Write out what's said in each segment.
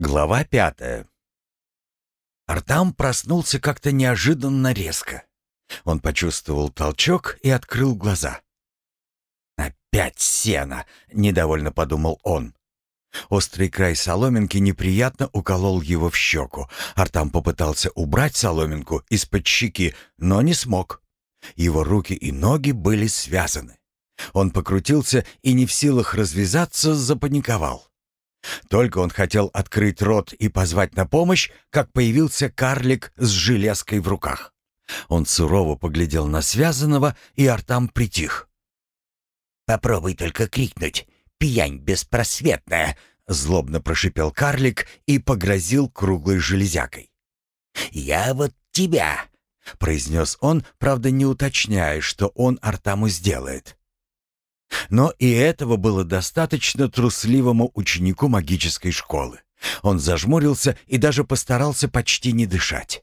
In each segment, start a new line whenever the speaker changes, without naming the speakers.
Глава пятая. Артам проснулся как-то неожиданно резко. Он почувствовал толчок и открыл глаза. «Опять сено!» — недовольно подумал он. Острый край соломинки неприятно уколол его в щеку. Артам попытался убрать соломинку из-под щеки, но не смог. Его руки и ноги были связаны. Он покрутился и не в силах развязаться, запаниковал. Только он хотел открыть рот и позвать на помощь, как появился карлик с железкой в руках. Он сурово поглядел на связанного, и Артам притих.
«Попробуй только крикнуть, пьянь беспросветная!» Злобно прошипел карлик и погрозил круглой железякой. «Я вот тебя!» — произнес он, правда не уточняя, что он Артаму сделает. Но и этого было достаточно трусливому ученику магической школы. Он зажмурился и даже постарался почти не дышать.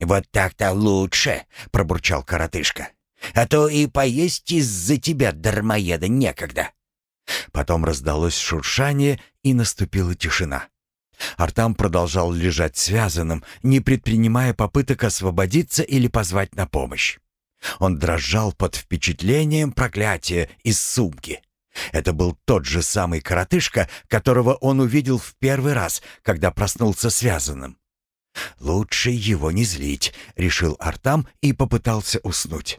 «Вот так-то лучше», — пробурчал коротышка. «А то и поесть из-за тебя, дармоеда, некогда». Потом раздалось шуршание, и наступила тишина. Артам продолжал лежать связанным, не предпринимая попыток освободиться или позвать на помощь. Он дрожал под впечатлением проклятия из сумки. Это был тот же самый коротышка, которого он увидел в первый раз, когда проснулся связанным. «Лучше его не злить», — решил Артам и попытался уснуть.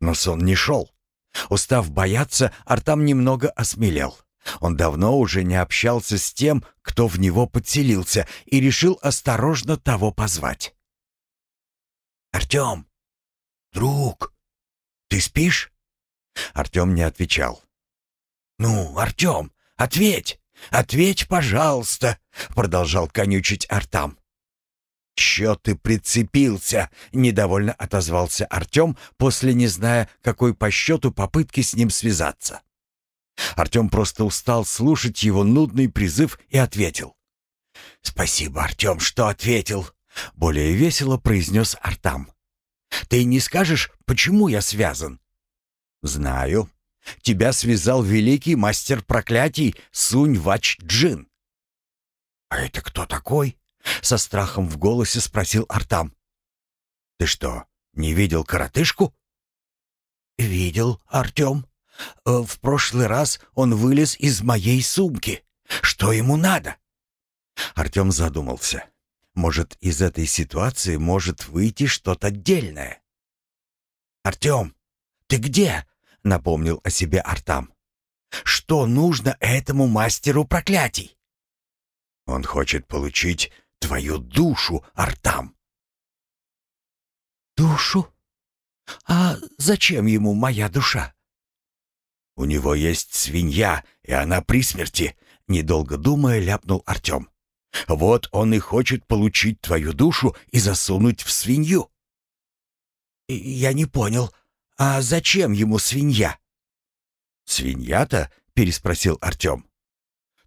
Но сон не шел. Устав бояться, Артам немного осмелел. Он давно уже не общался с тем, кто в него подселился, и решил осторожно того позвать. «Артем, «Друг, ты спишь?» Артем не отвечал. «Ну, Артем, ответь! Ответь, пожалуйста!» Продолжал конючить Артам. «Чё ты прицепился?» — недовольно отозвался Артем, после не зная, какой по счету попытки с ним связаться. Артем просто устал слушать его нудный призыв и ответил. «Спасибо, Артем, что ответил», — более весело произнес Артам. Ты не скажешь, почему я связан?» «Знаю. Тебя связал великий мастер проклятий Сунь-Вач-Джин». «А это кто такой?» — со страхом в голосе спросил Артам. «Ты что, не видел коротышку?» «Видел, Артем. Э, в прошлый раз он вылез из моей сумки. Что ему надо?» Артем задумался. Может, из этой ситуации может выйти что-то отдельное. «Артем, ты где?» — напомнил о себе Артам. «Что нужно этому мастеру проклятий?» «Он хочет получить твою душу, Артам». «Душу? А зачем ему моя душа?» «У него есть свинья, и она при смерти», — недолго думая ляпнул Артем. Вот он и хочет получить твою душу и засунуть в свинью». «Я не понял, а зачем ему свинья?» «Свинья-то?» — переспросил Артем.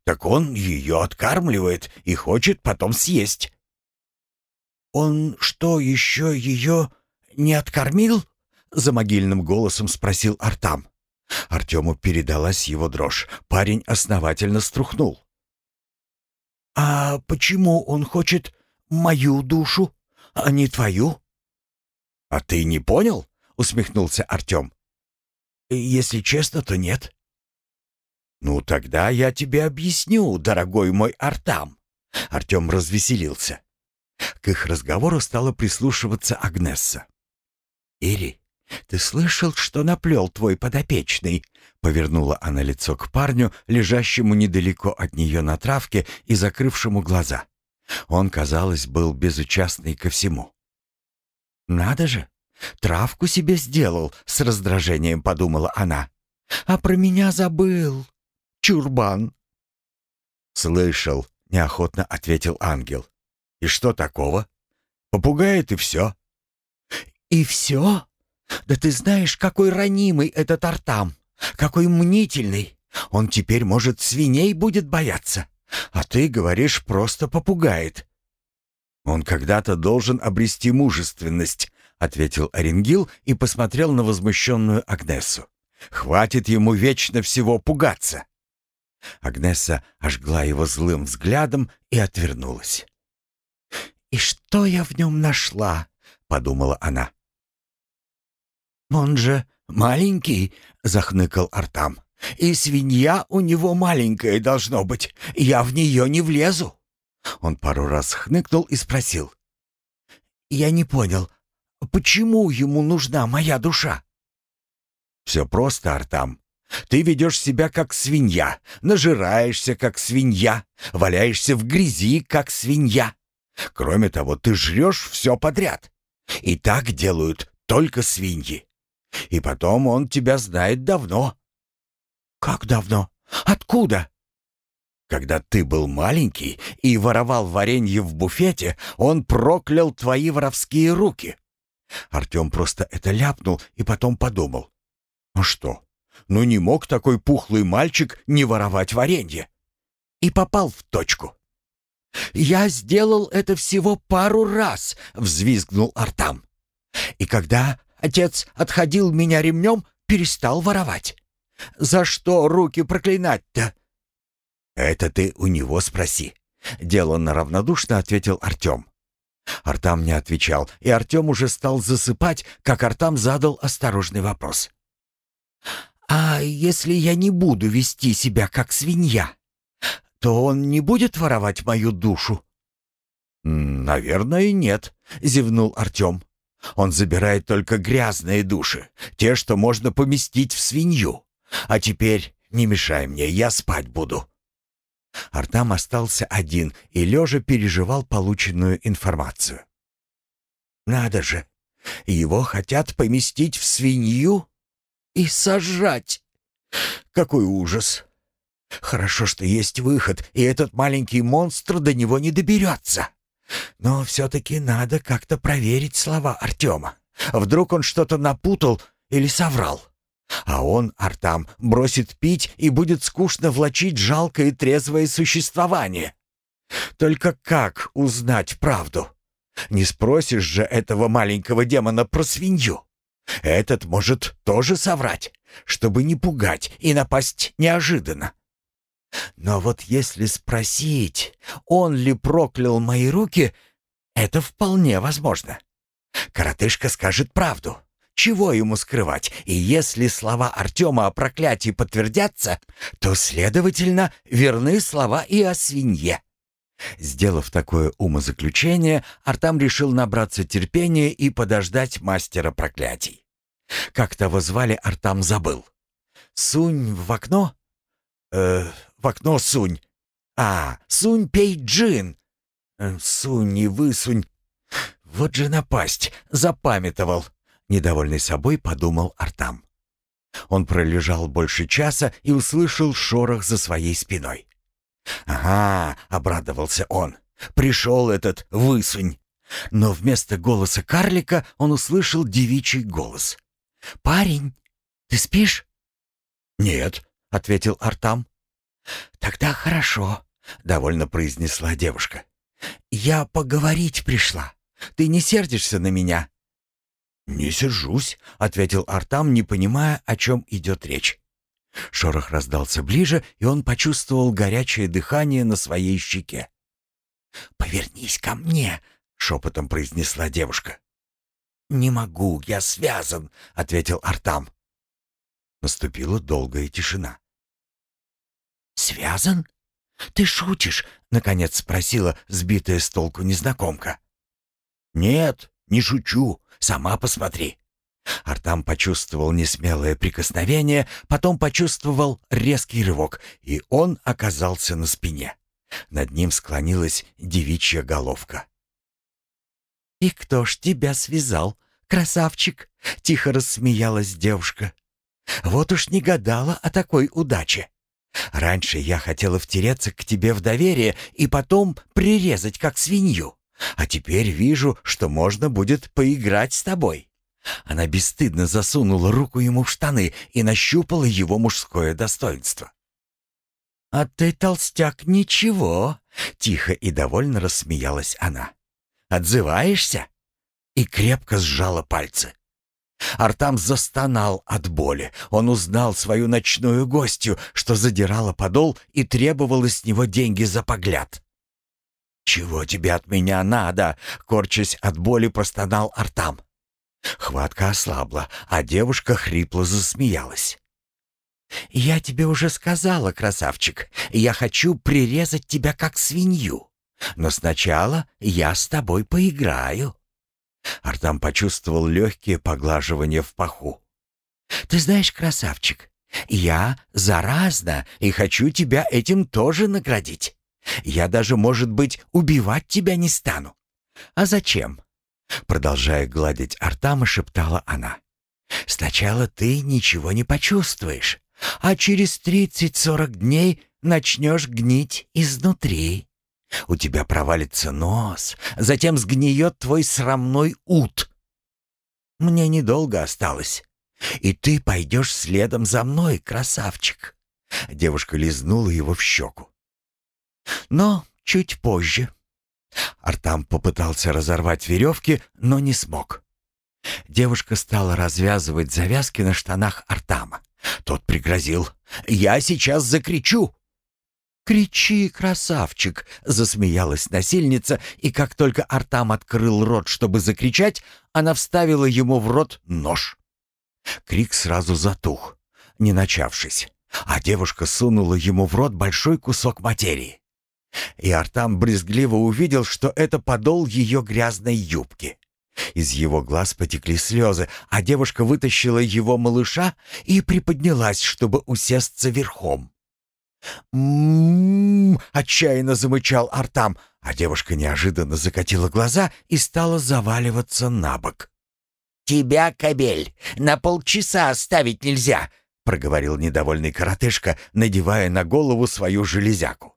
«Так он ее откармливает и хочет потом съесть». «Он что, еще ее не откормил?» — за могильным голосом спросил Артам. Артему передалась его дрожь. Парень основательно струхнул. «А почему он хочет мою душу, а не твою?» «А ты не понял?» — усмехнулся Артем. «Если честно, то нет». «Ну, тогда я тебе объясню, дорогой мой Артам». Артем развеселился. К их разговору стала прислушиваться Агнесса. «Ири, ты слышал, что наплел твой подопечный?» Повернула она лицо к парню, лежащему недалеко от нее на травке и закрывшему глаза. Он, казалось, был безучастный ко всему. «Надо же! Травку себе сделал!» — с раздражением подумала она. «А про меня забыл! Чурбан!» «Слышал!» — неохотно ответил ангел. «И что такого? Попугает и все!» «И все? Да ты знаешь, какой ранимый этот Артам!» Какой мнительный! Он теперь, может, свиней будет бояться. А ты говоришь, просто попугает. Он когда-то должен обрести мужественность, ответил Оренгил и посмотрел на возмущенную Агнесу. Хватит ему вечно всего пугаться.
Агнеса ожгла его злым взглядом и отвернулась. «И что я в нем нашла?» — подумала она. «Он же маленький», — захныкал Артам. «И свинья у него маленькая должно быть. Я в нее не влезу». Он пару раз хныкнул и спросил. «Я не понял, почему ему нужна моя душа?» «Все просто, Артам. Ты ведешь себя как свинья, нажираешься как свинья, валяешься в грязи как свинья. Кроме того, ты жрешь все подряд. И так делают только свиньи. И потом он тебя знает давно». «Как давно? Откуда?» Когда ты был маленький и воровал варенье в буфете, он проклял твои воровские руки. Артем просто это ляпнул и потом подумал. Ну что, ну не мог такой пухлый мальчик не воровать варенье. И попал в точку. «Я сделал это всего пару раз», — взвизгнул Артам. «И когда отец отходил меня ремнем, перестал воровать. За что руки проклинать-то?» «Это ты у него спроси», — деланно равнодушно ответил Артем. Артам не отвечал, и Артем уже стал засыпать, как Артам задал осторожный вопрос. «А если я не буду вести себя как свинья, то он не будет воровать мою душу?» «Наверное, нет», — зевнул Артем. «Он забирает только грязные души, те, что можно поместить в свинью. А теперь не мешай мне, я спать буду». Артам остался один и лежа переживал полученную информацию. «Надо же! Его хотят поместить в свинью и сожрать! Какой ужас! Хорошо, что есть выход, и этот маленький монстр до него не доберется. Но все-таки надо как-то проверить слова Артема. Вдруг он что-то напутал или соврал». А он, Артам, бросит пить и будет скучно влачить жалкое трезвое существование. Только как узнать правду? Не спросишь же этого маленького демона про свинью. Этот может тоже соврать, чтобы не пугать и напасть неожиданно. Но вот если спросить, он ли проклял мои руки, это вполне возможно. Коротышка скажет правду. Чего ему скрывать? И если слова Артема о проклятии подтвердятся, то, следовательно, верны слова и о свинье. Сделав такое умозаключение, Артам решил набраться терпения и подождать мастера проклятий. Как того звали, Артам забыл. «Сунь в окно?» «Э, в окно сунь». «А, сунь пей джин». Э, «Сунь и высунь». «Вот же напасть, запамятовал». Недовольный собой подумал Артам. Он пролежал больше часа и услышал шорох за своей спиной. «Ага», — обрадовался он, — «пришел этот высунь». Но вместо голоса карлика он услышал девичий голос. «Парень, ты спишь?» «Нет», — ответил Артам. «Тогда хорошо», — довольно произнесла девушка. «Я поговорить пришла. Ты не сердишься на меня?» «Не сержусь», — ответил Артам, не понимая, о чем идет речь. Шорох раздался ближе, и он почувствовал горячее дыхание на своей щеке. «Повернись ко мне», — шепотом произнесла девушка. «Не могу, я связан», — ответил Артам. Наступила долгая тишина. «Связан? Ты шутишь?» — наконец спросила сбитая с толку незнакомка. «Нет, не шучу. Сама посмотри». Артам почувствовал несмелое прикосновение, потом почувствовал резкий рывок, и он оказался на спине. Над ним склонилась девичья головка. «И кто ж тебя связал, красавчик?» — тихо рассмеялась девушка. «Вот уж не гадала о такой удаче. Раньше я хотела втереться к тебе в доверие и потом прирезать, как свинью. А теперь вижу, что можно будет поиграть с тобой». Она бесстыдно засунула руку ему в штаны и нащупала его мужское достоинство. «А ты, толстяк, ничего!» — тихо и довольно рассмеялась она. «Отзываешься?» И крепко сжала пальцы. Артам застонал от боли. Он узнал свою ночную гостью, что задирала подол и требовала с него деньги за погляд. «Чего тебе от меня надо?» — корчась от боли, простонал Артам. Хватка ослабла, а девушка хрипло засмеялась. «Я тебе уже сказала, красавчик, я хочу прирезать тебя как свинью. Но сначала я с тобой поиграю». Артам почувствовал легкие поглаживания в паху. «Ты знаешь, красавчик, я заразна и хочу тебя этим тоже наградить. Я даже, может быть, убивать тебя не стану. А зачем? Продолжая гладить Артама, шептала она. Сначала ты ничего не почувствуешь, а через тридцать-сорок дней начнешь гнить изнутри. У тебя провалится нос, затем сгниет твой срамной ут. Мне недолго осталось, и ты пойдешь следом за мной, красавчик. Девушка лизнула его в щеку. Но чуть позже. Артам попытался разорвать веревки, но не смог. Девушка стала развязывать завязки на штанах Артама. Тот пригрозил. «Я сейчас закричу!» «Кричи, красавчик!» — засмеялась насильница, и как только Артам открыл рот, чтобы закричать, она вставила ему в рот нож. Крик сразу затух, не начавшись, а девушка сунула ему в рот большой кусок материи. И Артам брезгливо увидел, что это подол ее грязной юбки. Из его глаз потекли слезы, а девушка вытащила его малыша и приподнялась, чтобы усесться верхом. «М-м-м!» — отчаянно замычал Артам, а девушка неожиданно закатила глаза и стала заваливаться на бок. «Тебя, кобель, на полчаса оставить нельзя!» — проговорил недовольный коротышка, надевая на голову свою железяку.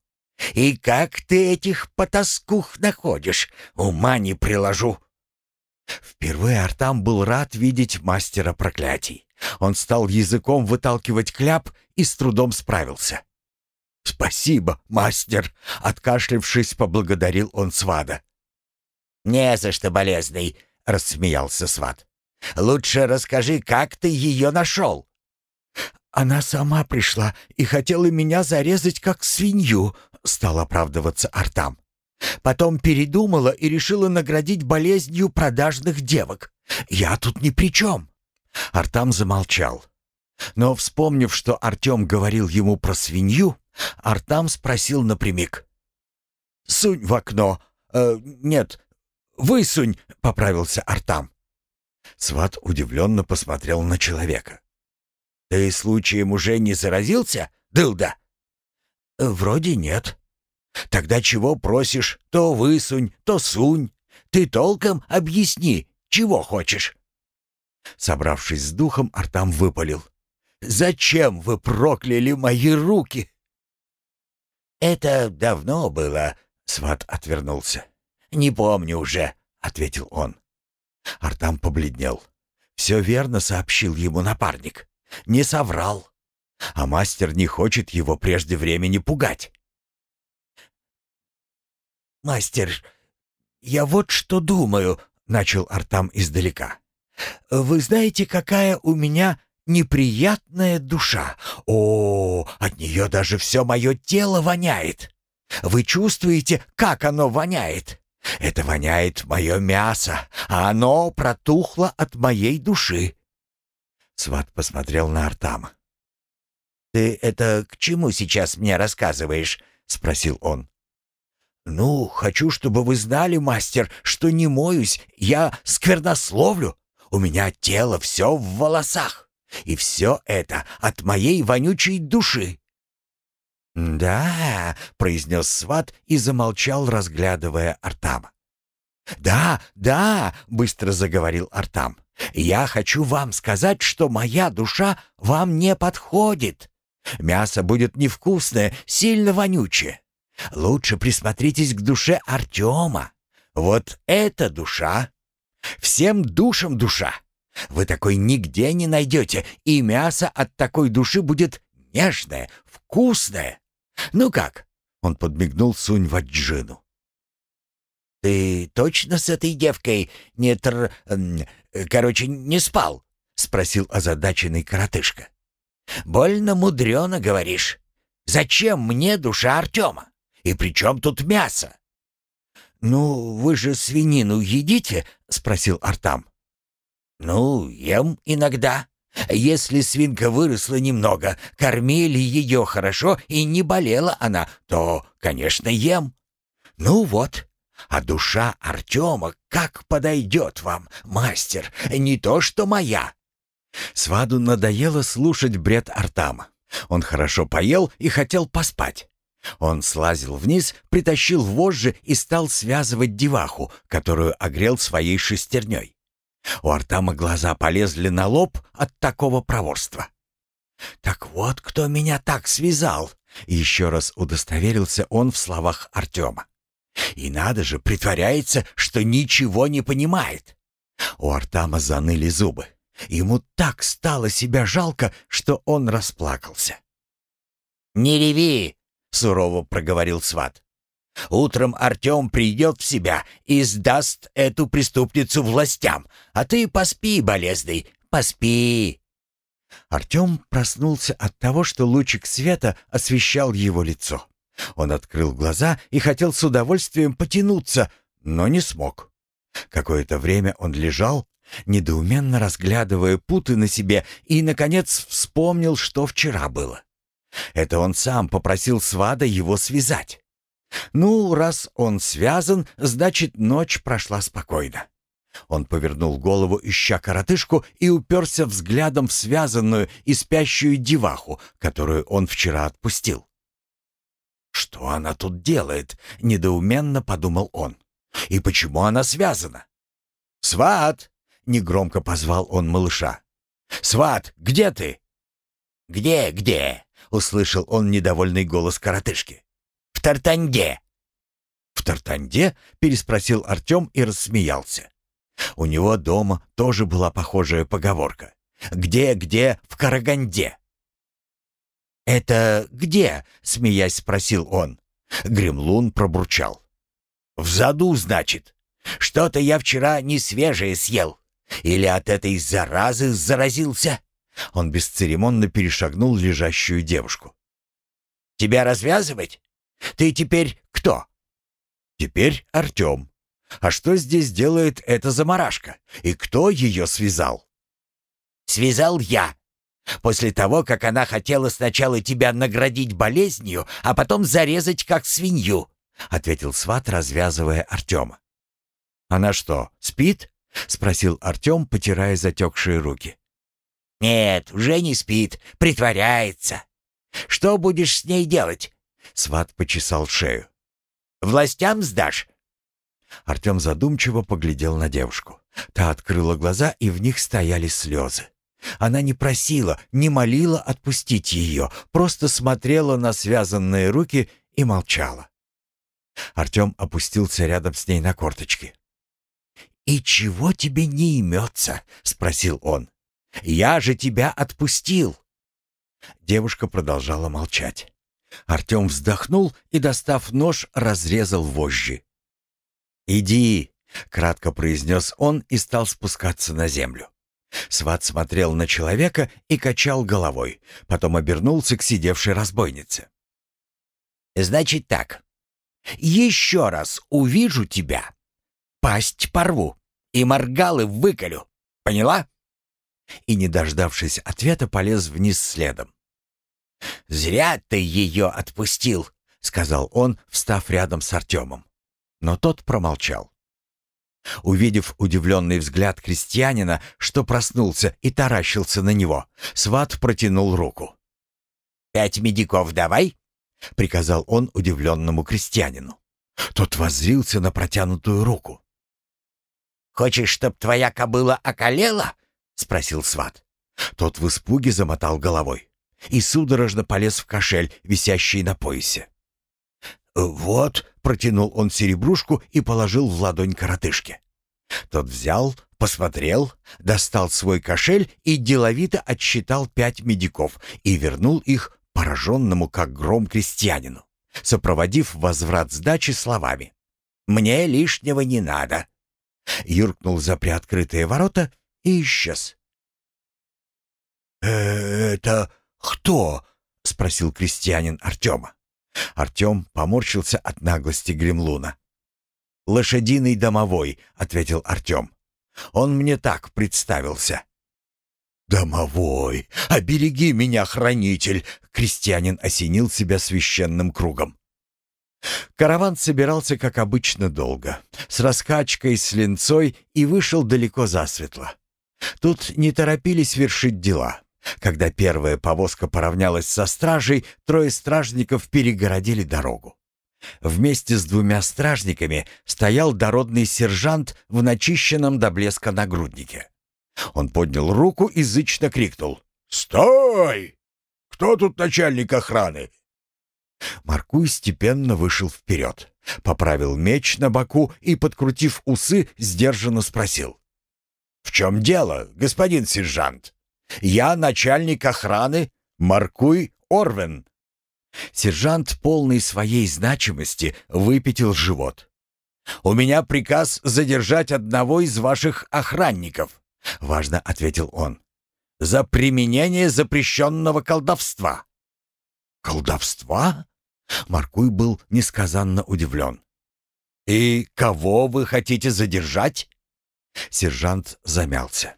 «И как ты этих потаскух находишь? Ума не приложу!» Впервые Артам был рад видеть мастера проклятий. Он стал языком выталкивать кляп и с трудом справился. «Спасибо, мастер!» — откашлившись, поблагодарил он свада. «Не за что, болезный!» — рассмеялся сват. «Лучше расскажи, как ты ее нашел?» «Она сама пришла и хотела меня зарезать, как свинью», — стал оправдываться Артам. «Потом передумала и решила наградить болезнью продажных девок. Я тут ни при чем». Артам замолчал. Но, вспомнив, что Артем говорил ему про свинью, Артам спросил напрямик. «Сунь в окно. Э, нет, высунь», — поправился Артам. Сват удивленно посмотрел на человека. «Ты случаем уже не заразился, дылда?» «Вроде нет». «Тогда чего просишь? То высунь, то сунь. Ты толком объясни, чего хочешь». Собравшись с духом, Артам выпалил. «Зачем вы прокляли мои руки?» «Это давно было», — сват отвернулся. «Не помню уже», — ответил он. Артам побледнел. «Все верно», — сообщил ему напарник. «Не соврал. А мастер не хочет его прежде времени пугать». «Мастер, я вот что думаю», — начал Артам издалека. «Вы знаете, какая у меня неприятная душа. О, от нее даже все мое тело воняет. Вы чувствуете, как оно воняет? Это воняет мое мясо, а оно протухло от моей души. Сват посмотрел на Артама. «Ты это к чему сейчас мне рассказываешь?» — спросил он. «Ну, хочу, чтобы вы знали, мастер, что не моюсь, я сквернословлю. У меня тело все в волосах. И все это от моей вонючей души. «Да», — произнес сват и замолчал, разглядывая Артама. «Да, да», — быстро заговорил Артам. «Я хочу вам сказать, что моя душа вам не подходит. Мясо будет невкусное, сильно вонючее. Лучше присмотритесь к душе Артема. Вот эта душа. Всем душам душа. Вы такой нигде не найдете, и мясо от такой души будет нежное, вкусное. Ну как?» Он подмигнул Сунь Ваджину. «Ты точно с этой девкой не тр... короче, не спал?»
спросил озадаченный коротышка. «Больно мудрено, говоришь. Зачем мне душа Артема? И при чем тут мясо?» «Ну, вы же свинину едите?» — спросил Артам. «Ну, ем иногда. Если свинка выросла немного, кормили ее хорошо и не болела она, то, конечно, ем. Ну вот, а душа Артема как подойдет вам, мастер, не то что моя». Сваду надоело слушать бред Артама. Он хорошо поел и хотел поспать. Он слазил вниз, притащил вожжи и стал связывать деваху, которую огрел своей шестерней. У Артама глаза полезли на лоб от такого проворства. «Так вот, кто меня так связал!» Еще раз удостоверился он в словах Артема. «И надо же, притворяется, что ничего не понимает!» У Артама заныли зубы. Ему так стало себя жалко, что он расплакался. «Не реви!» — сурово проговорил сват. Утром Артем придет в себя и сдаст эту преступницу властям, а ты поспи, болезный, поспи». Артем проснулся от того, что лучик света освещал его лицо. Он открыл глаза и хотел с удовольствием потянуться, но не смог. Какое-то время он лежал, недоуменно разглядывая путы на себе, и, наконец, вспомнил, что вчера было. Это он сам попросил свада его связать. Ну, раз он связан, значит, ночь прошла спокойно. Он повернул голову, ища коротышку, и уперся взглядом в связанную и спящую деваху, которую он вчера отпустил. «Что она тут делает?» — недоуменно подумал он. «И почему она связана?» «Сват!» — негромко позвал он малыша. «Сват, где ты?» «Где, где?» — услышал он недовольный голос коротышки. Тартанде». «В Тартанде?» — переспросил Артем и рассмеялся. У него дома тоже была похожая поговорка. «Где-где? В Караганде». «Это где?» — смеясь спросил он. Гремлун пробурчал. «В заду, значит. Что-то я вчера не свежее съел. Или от этой заразы заразился?» Он бесцеремонно перешагнул лежащую девушку. «Тебя развязывать? Ты теперь кто?» «Теперь Артем. А что здесь делает эта заморашка? И кто ее связал?» «Связал я. После того, как она хотела сначала тебя наградить болезнью, а потом зарезать как свинью», — ответил сват, развязывая Артема. «Она что, спит?» — спросил Артем, потирая затекшие руки. «Нет, уже не спит, притворяется. Что будешь с ней делать? Сват почесал шею. «Властям сдашь?» Артем задумчиво поглядел на девушку. Та открыла глаза, и в них стояли слезы. Она не просила, не молила отпустить ее, просто смотрела на связанные руки и молчала. Артем опустился рядом с ней на корточки. «И чего тебе не имется?» — спросил он. «Я же тебя отпустил!» Девушка продолжала молчать. Артем вздохнул и, достав нож, разрезал вожжи. «Иди!» — кратко произнес он и стал спускаться на землю. Сват смотрел на человека и качал головой, потом обернулся к сидевшей разбойнице. «Значит так. Еще раз увижу тебя, пасть порву и моргалы выколю. Поняла?» И, не дождавшись ответа, полез вниз следом. «Зря ты ее отпустил», — сказал он, встав рядом с Артемом. Но тот промолчал. Увидев удивленный взгляд крестьянина, что проснулся и таращился на него, сват протянул руку. «Пять медиков давай», — приказал он удивленному крестьянину. Тот воззрился на протянутую руку. «Хочешь, чтоб твоя кобыла околела?» — спросил сват. Тот в испуге замотал головой и судорожно полез в кошель, висящий на поясе. «Вот», — протянул он серебрушку и положил в ладонь коротышке. Тот взял, посмотрел, достал свой кошель и деловито отсчитал пять медиков и вернул их пораженному, как гром, крестьянину, сопроводив возврат сдачи словами. «Мне лишнего не надо». Юркнул за приоткрытые ворота и исчез. «Э, «Это кто?» — спросил крестьянин Артема.
Артем поморщился от наглости гремлуна. «Лошадиный домовой», — ответил Артем. «Он мне так представился».
«Домовой! Обереги меня, хранитель!» Крестьянин осенил себя священным кругом.
Караван собирался, как обычно, долго, с раскачкой, с ленцой и вышел далеко засветло. Тут не торопились вершить дела. Когда первая повозка поравнялась со стражей, трое стражников перегородили дорогу. Вместе с двумя стражниками стоял дородный сержант в начищенном до блеска нагруднике. Он поднял руку и зычно крикнул.
«Стой! Кто тут начальник охраны?»
Маркуй степенно вышел вперед, поправил меч на боку и, подкрутив усы, сдержанно спросил.
«В чем дело, господин сержант? Я начальник охраны Маркуй Орвен».
Сержант, полный своей значимости, выпятил живот.
«У меня приказ задержать одного из ваших охранников», —
важно ответил он.
«За применение запрещенного колдовства».
«Колдовства?» Маркуй был несказанно удивлен.
«И кого вы хотите задержать?»
Сержант замялся.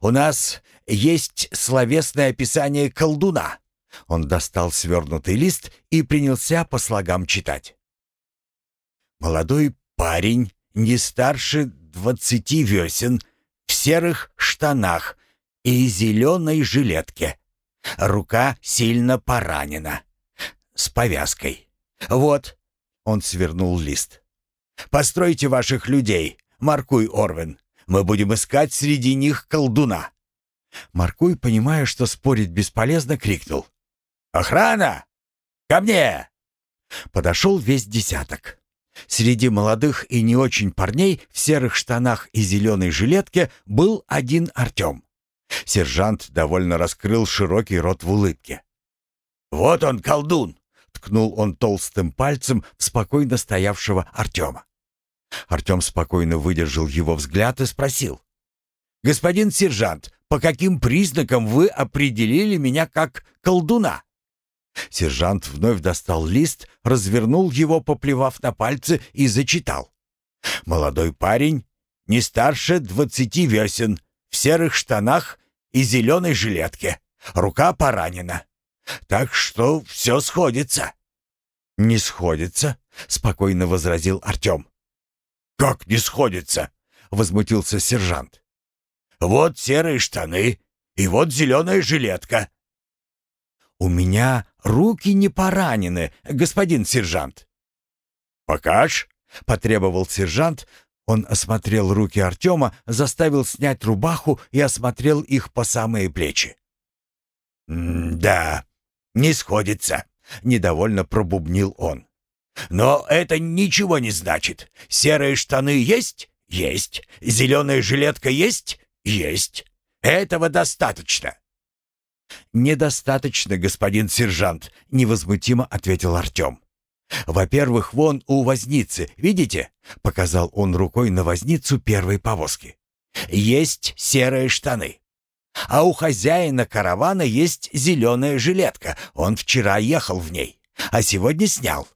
«У нас есть словесное описание колдуна».
Он достал свернутый лист и принялся по слогам читать.
«Молодой парень, не старше двадцати весен, в серых штанах и зеленой жилетке. Рука сильно поранена. С повязкой. Вот». Он свернул лист. «Постройте ваших людей, Маркуй Орвен. Мы будем искать среди них колдуна».
Маркуй, понимая, что спорить бесполезно, крикнул.
«Охрана! Ко мне!»
Подошел весь десяток. Среди молодых и не очень парней в серых штанах и зеленой жилетке был один Артем. Сержант довольно раскрыл широкий рот в улыбке.
«Вот он, колдун!»
— ткнул он толстым пальцем в спокойно стоявшего Артема. Артем спокойно выдержал его взгляд и спросил.
«Господин сержант, по каким признакам вы определили меня как колдуна?»
Сержант вновь достал лист, развернул его, поплевав на пальцы, и зачитал.
«Молодой парень, не старше двадцати весен, в серых штанах и зеленой жилетке. Рука поранена. Так что все сходится».
«Не сходится», — спокойно возразил Артем.
«Как не сходится?» — возмутился сержант. «Вот серые штаны и вот зеленая жилетка».
«У меня руки не поранены, господин сержант».
«Покаж», —
потребовал сержант. Он осмотрел руки Артема, заставил снять рубаху и осмотрел их по самые плечи.
«Да, не сходится», — недовольно пробубнил он. «Но это ничего не значит. Серые штаны есть? Есть. Зеленая жилетка есть? Есть. Этого достаточно.
«Недостаточно, господин сержант», — невозмутимо ответил Артем. «Во-первых, вон у возницы, видите?» — показал он рукой на возницу первой повозки. «Есть серые штаны. А у хозяина каравана есть зеленая жилетка. Он вчера ехал в ней, а сегодня снял.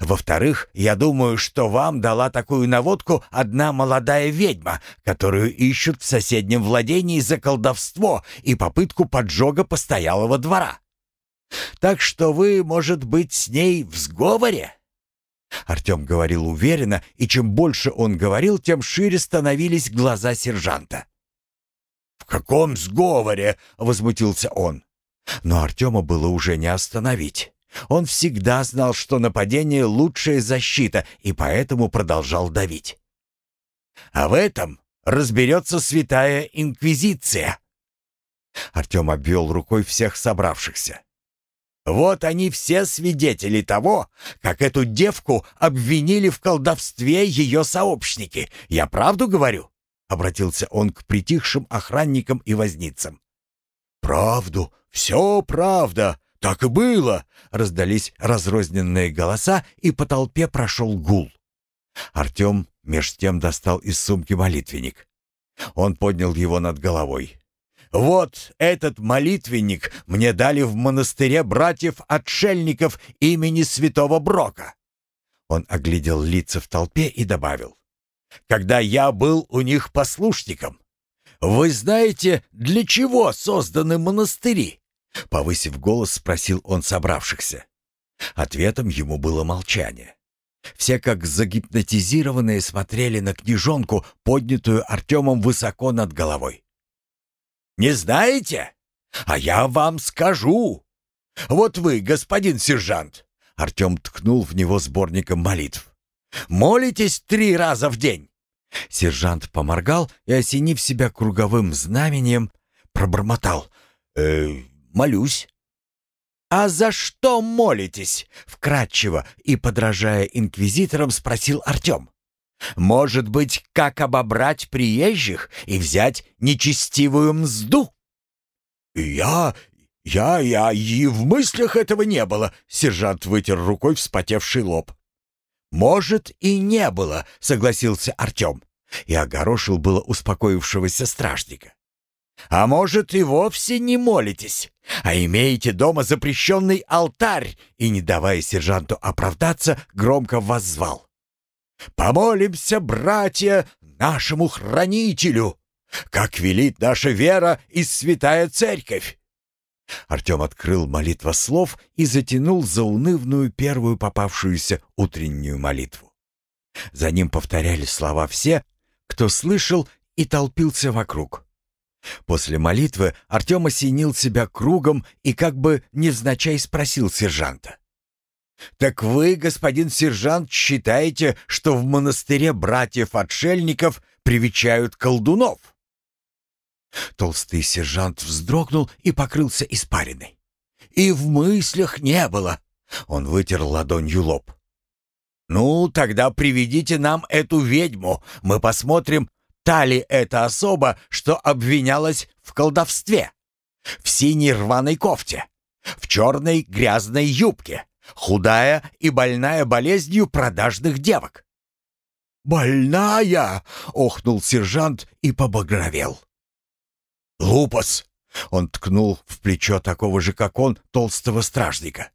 Во-вторых, я думаю, что вам дала такую наводку одна молодая ведьма, которую ищут в соседнем владении за колдовство и попытку поджога постоялого двора. Так что вы, может быть, с ней в сговоре?» Артем говорил уверенно, и чем больше он говорил, тем шире становились глаза сержанта.
«В каком сговоре?» — возмутился он.
Но Артема было уже не остановить. Он всегда знал, что нападение — лучшая защита, и поэтому продолжал давить.
«А в этом разберется святая инквизиция!»
Артем обвел рукой всех собравшихся.
«Вот они все свидетели того, как эту девку обвинили в колдовстве ее сообщники. Я правду говорю?» — обратился он к притихшим охранникам и возницам. «Правду, все правда», «Так и было!» — раздались разрозненные голоса, и по толпе прошел гул.
Артем меж тем достал из сумки молитвенник. Он поднял его над головой.
Вот этот молитвенник мне дали в монастыре братьев-отшельников имени святого Брока. Он оглядел лица в толпе и добавил. Когда я был у них послушником. Вы знаете, для чего созданы монастыри? Повысив голос, спросил он собравшихся. Ответом ему было молчание. Все как загипнотизированные смотрели на книжонку, поднятую Артемом высоко над головой. «Не знаете? А я вам скажу. Вот вы, господин сержант!» Артем ткнул в него сборником молитв. «Молитесь три раза в день!» Сержант поморгал и, осенив себя круговым знамением, пробормотал. «Э, молюсь». «А за что молитесь?» — вкратчиво и, подражая инквизиторам, спросил Артем. «Может быть, как обобрать приезжих и взять нечестивую мзду?» «Я... я... я... и в мыслях этого не было!» — сержант вытер рукой вспотевший лоб. «Может, и не было», — согласился Артем и огорошил было успокоившегося стражника. «А может, и вовсе не молитесь, а имеете дома запрещенный алтарь?» И, не давая сержанту оправдаться, громко воззвал. «Помолимся, братья, нашему хранителю, как велит наша вера и святая церковь!» Артем открыл молитва слов и затянул заунывную первую попавшуюся утреннюю молитву. За ним повторяли слова все, кто слышал и толпился вокруг. После молитвы Артем осенил себя кругом и как бы невзначай спросил сержанта. «Так вы, господин сержант, считаете, что в монастыре братьев-отшельников привечают колдунов?» Толстый сержант вздрогнул и покрылся испариной. «И в мыслях не было!» Он вытер ладонью лоб. «Ну, тогда приведите нам эту ведьму. Мы посмотрим, та ли эта особа, что обвинялась в колдовстве. В синей рваной кофте, в черной грязной юбке, худая и больная болезнью продажных девок». «Больная!» — охнул сержант и побагровел. «Лупас!» — он ткнул в плечо такого же, как он, толстого стражника.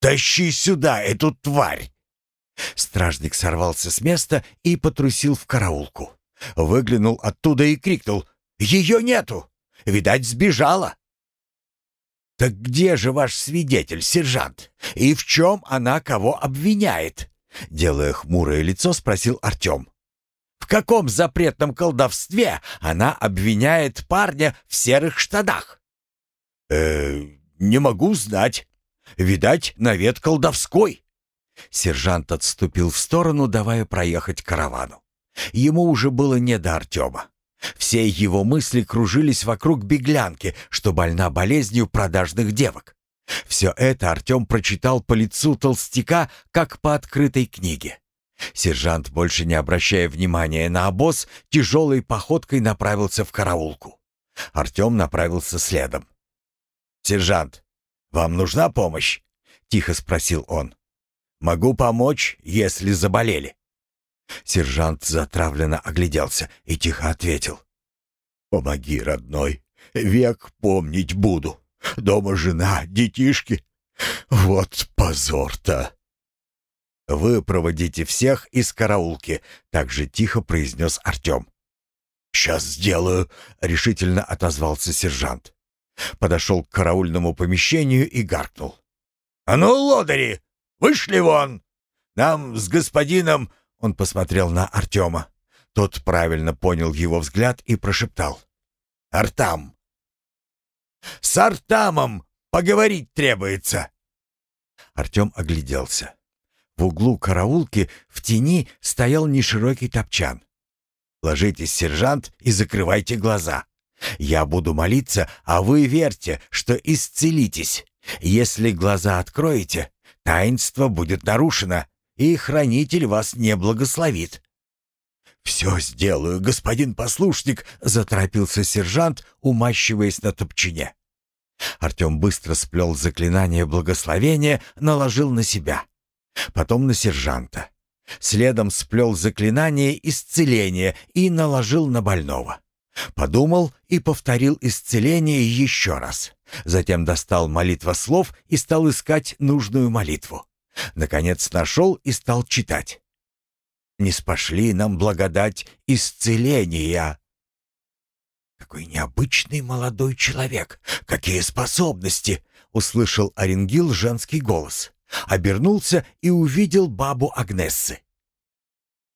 «Тащи сюда эту тварь!» Стражник сорвался с места и потрусил в караулку. Выглянул оттуда и крикнул «Ее нету! Видать, сбежала!» «Так где же ваш свидетель, сержант? И в чем она кого обвиняет?» Делая хмурое лицо, спросил Артем. «В каком запретном колдовстве она обвиняет парня в серых штанах?» «Э, не могу знать. Видать, навет колдовской». Сержант отступил в сторону, давая проехать каравану. Ему уже было не до Артема. Все его мысли кружились вокруг беглянки, что больна болезнью продажных девок. Все это Артем прочитал по лицу толстяка, как по открытой книге. Сержант, больше не обращая внимания на обоз, тяжелой походкой направился в караулку. Артем направился следом. «Сержант, вам нужна помощь?» — тихо спросил он. Могу помочь, если заболели». Сержант затравленно огляделся и тихо ответил. «Помоги, родной, век помнить буду. Дома жена, детишки. Вот позор-то!» «Вы проводите всех из караулки», — так же тихо произнес Артем. «Сейчас сделаю», — решительно отозвался сержант. Подошел к караульному помещению и гаркнул. «А ну, лодыри, Вышли вон! Нам с господином...» Он посмотрел на Артема. Тот правильно понял его взгляд и прошептал. «Артам!» «С Артамом поговорить требуется!» Артем огляделся. В углу караулки в тени стоял неширокий топчан. «Ложитесь, сержант, и закрывайте глаза. Я буду молиться, а вы верьте, что исцелитесь. Если глаза откроете, таинство будет нарушено, и хранитель вас не благословит». «Все сделаю, господин послушник», — заторопился сержант, умащиваясь на топчине. Артем быстро сплел заклинание благословения, наложил на себя. Потом на сержанта. Следом сплел заклинание исцеления и наложил на больного.
Подумал и повторил исцеление еще раз. Затем достал молитва слов и стал искать нужную молитву. Наконец нашел и стал читать. «Не спошли нам благодать исцеления». «Какой необычный молодой человек! Какие способности!» — услышал Оренгил женский голос. Обернулся и увидел бабу Агнессы.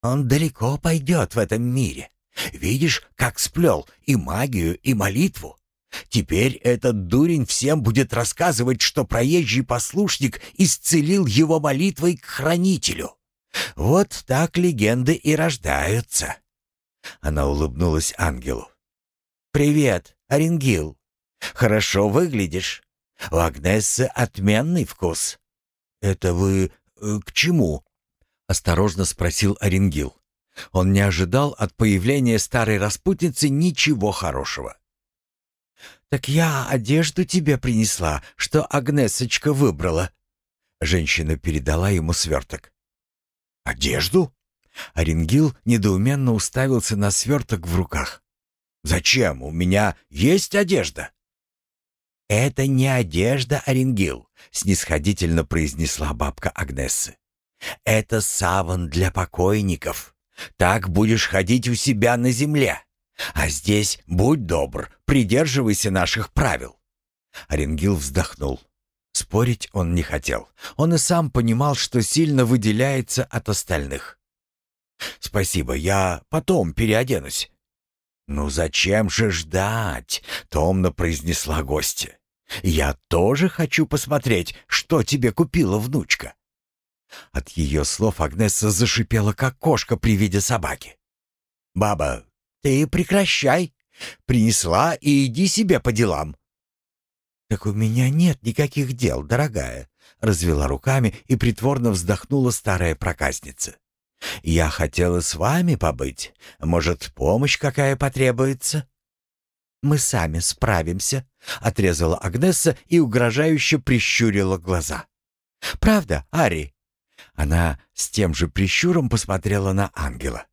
«Он далеко пойдет в этом мире. Видишь, как сплел и магию, и молитву. Теперь этот дурень всем будет рассказывать, что проезжий послушник исцелил его молитвой к хранителю. Вот так легенды и рождаются. Она улыбнулась ангелу. «Привет, Оренгил. Хорошо выглядишь. У Агнессы отменный вкус». «Это вы э, к чему?» — осторожно спросил Оренгил. Он не ожидал от появления старой распутницы ничего хорошего. «Так я одежду тебе принесла, что Агнесочка выбрала». Женщина передала ему сверток. «Одежду?» Оренгил недоуменно уставился на сверток в руках. «Зачем? У меня есть одежда». «Это не одежда, Оренгил», — снисходительно произнесла бабка Агнессы. «Это саван для покойников. Так будешь ходить у себя на земле. А здесь, будь добр, придерживайся наших правил». Оренгил вздохнул. Спорить он не хотел. Он и сам понимал, что сильно выделяется от остальных. «Спасибо, я потом переоденусь». «Ну зачем же ждать?» — томно произнесла гостья. «Я тоже хочу посмотреть, что тебе купила внучка». От ее слов Агнесса зашипела, как кошка при виде собаки. «Баба, ты прекращай. Принесла и иди себе по делам». «Так у меня нет никаких дел, дорогая», — развела руками и притворно вздохнула старая проказница. «Я хотела с вами побыть. Может, помощь какая потребуется?» «Мы сами справимся», — отрезала Агнесса и угрожающе прищурила глаза. «Правда, Ари?» Она с тем же прищуром посмотрела на ангела.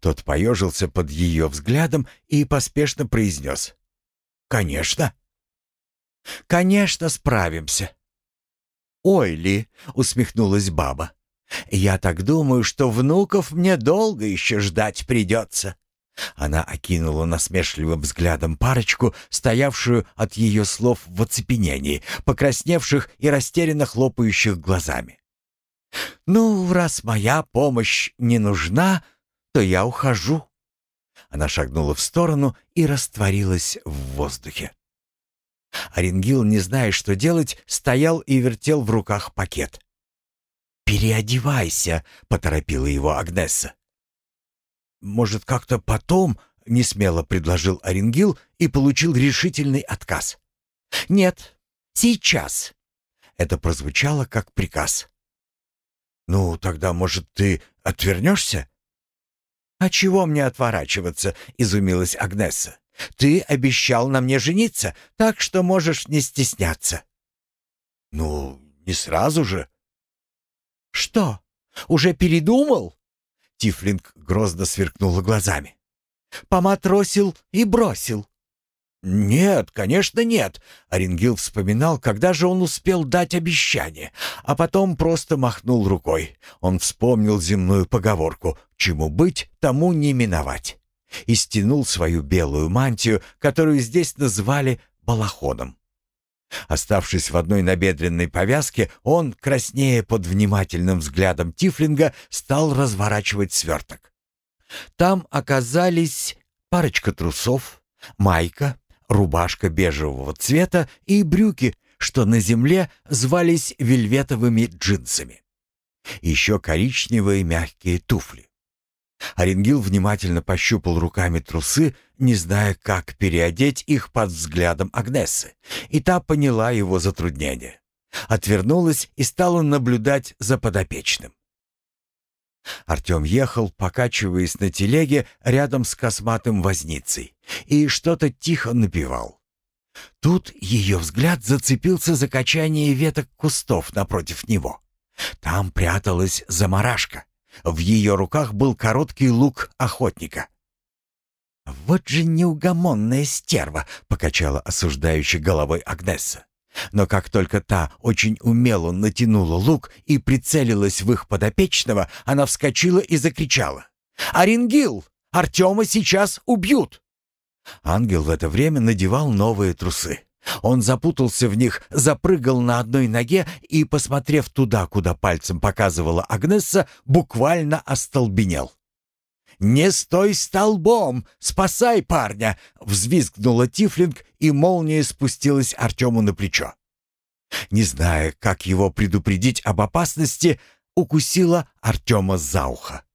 Тот поежился под ее взглядом и поспешно произнес. «Конечно». «Конечно справимся». «Ой ли», — усмехнулась баба, — «я так думаю, что внуков мне долго еще ждать придется». Она окинула насмешливым взглядом парочку, стоявшую от ее слов в оцепенении, покрасневших и растерянно хлопающих глазами. «Ну, раз моя помощь не нужна, то я ухожу». Она шагнула в сторону и растворилась в воздухе. Оренгил, не зная, что делать, стоял и вертел в руках пакет. «Переодевайся», — поторопила его Агнесса. «Может, как-то потом?» — несмело предложил Оренгил и получил решительный отказ. «Нет, сейчас». Это прозвучало как приказ. «Ну, тогда, может, ты отвернешься?» «А чего мне отворачиваться?» — изумилась Агнесса. «Ты обещал на мне жениться, так что можешь не стесняться». «Ну, не сразу же». «Что, уже передумал?» Тифлинг грозно сверкнула глазами. «Поматросил и бросил». «Нет, конечно, нет», — Оренгил вспоминал, когда же он успел дать обещание, а потом просто махнул рукой. Он вспомнил земную поговорку «Чему быть, тому не миновать» и стянул свою белую мантию, которую здесь называли балахоном. Оставшись в одной набедренной повязке, он, краснея под внимательным взглядом Тифлинга, стал разворачивать сверток. Там оказались парочка трусов, майка, рубашка бежевого цвета и брюки, что на земле звались вельветовыми джинсами. Еще коричневые мягкие туфли. Оренгил внимательно пощупал руками трусы, не зная, как переодеть их под взглядом Агнессы, и та поняла его затруднение. Отвернулась и стала наблюдать за подопечным. Артем ехал, покачиваясь на телеге рядом с косматым возницей, и что-то тихо напевал. Тут ее взгляд зацепился за качание веток кустов напротив него. Там пряталась заморашка. В ее руках был короткий лук охотника. «Вот же неугомонная стерва!» — покачала осуждающей головой Агнесса. Но как только та очень умело натянула лук и прицелилась в их подопечного, она вскочила и закричала. «Оренгил! Артема сейчас убьют!» Ангел в это время надевал новые трусы. Он запутался в них, запрыгал на одной ноге и, посмотрев туда, куда пальцем показывала Агнесса, буквально остолбенел. «Не стой столбом! Спасай парня!» — взвизгнула Тифлинг, и молния спустилась Артему на плечо. Не зная, как его предупредить об опасности, укусила Артема за ухо.